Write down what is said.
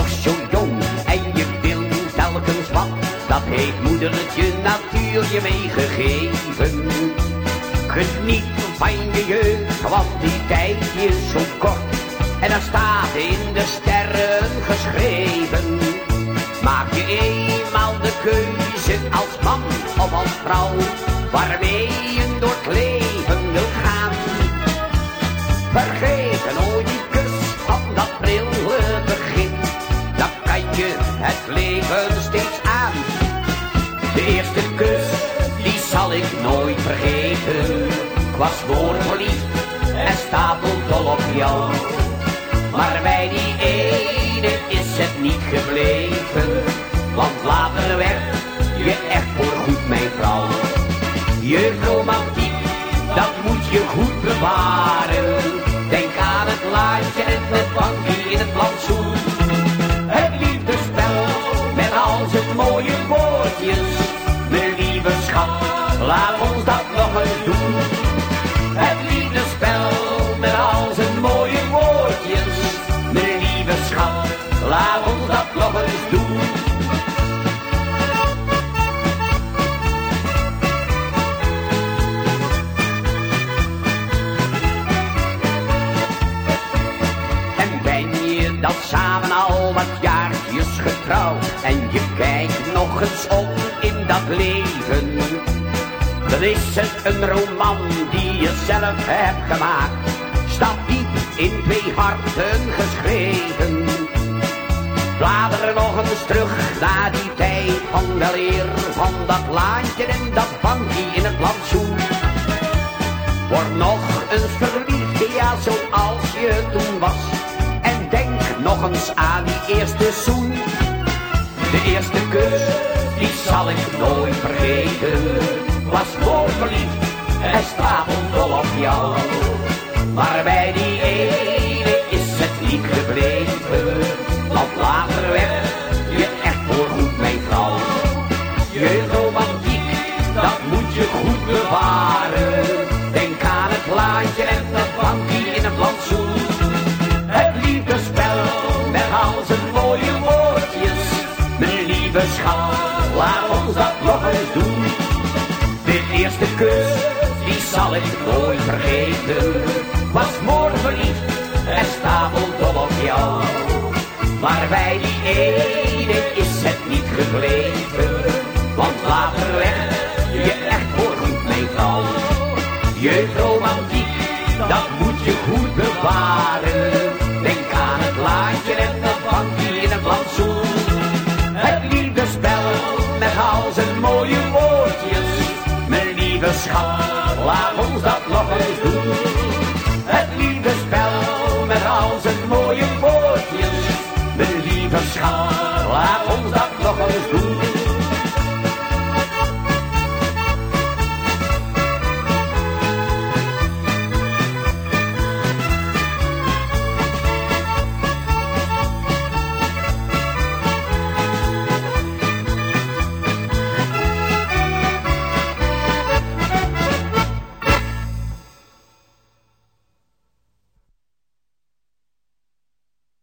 nog zo jong en je wil telkens wat. Dat heeft moedertje natuur je meegegeven. Geniet van je jeugd, want die tijd is zo kort. En dat staat in de sterren geschreven. Maak je eenmaal de keuze als man of als vrouw, waarmee je doorkleedt het leven steeds aan. De eerste kus, die zal ik nooit vergeten. Ik was verliefd en stapeldol op jou. Maar bij die ene is het niet gebleven. Want later werd je echt voorgoed mijn vrouw. Je romantiek, dat moet je goed bewaren. Al zijn mooie woordjes. En je kijkt nog eens om in dat leven. Dan is het een roman die je zelf hebt gemaakt. Staat diep in twee harten geschreven. Blader nog eens terug naar die tijd van weleer. Van dat laantje en dat bankje in het plantsoen. Word nog eens verliefd, ja, zoals je toen was. En denk nog eens aan die eerste zoen. De eerste kus, die zal ik nooit vergeten. Was verliefd en stapel op jou. Maar bij die ene is het niet gebleven. Want later werd je echt voorgoed mijn vrouw. Je romantiek, dat moet je goed bewaren. Denk aan het laantje en het bankje in het plantsoen. Het liefdespel met al zijn mooie woordjes. Laat ons dat nog eens doen. De eerste kus, die zal ik nooit vergeten. Was morgen verliefd en stapeldol op jou. Maar bij die ene is het niet gebleven. Want later werd je echt voorgoed mijn vrouw. Jeugdromantiek, dat moet je goed bewaren. Met al zijn mooie woordjes. Mijn lieve schat, laat ons dat nog eens doen. Het liefdespel met al zijn mooie woordjes. Mijn lieve schat,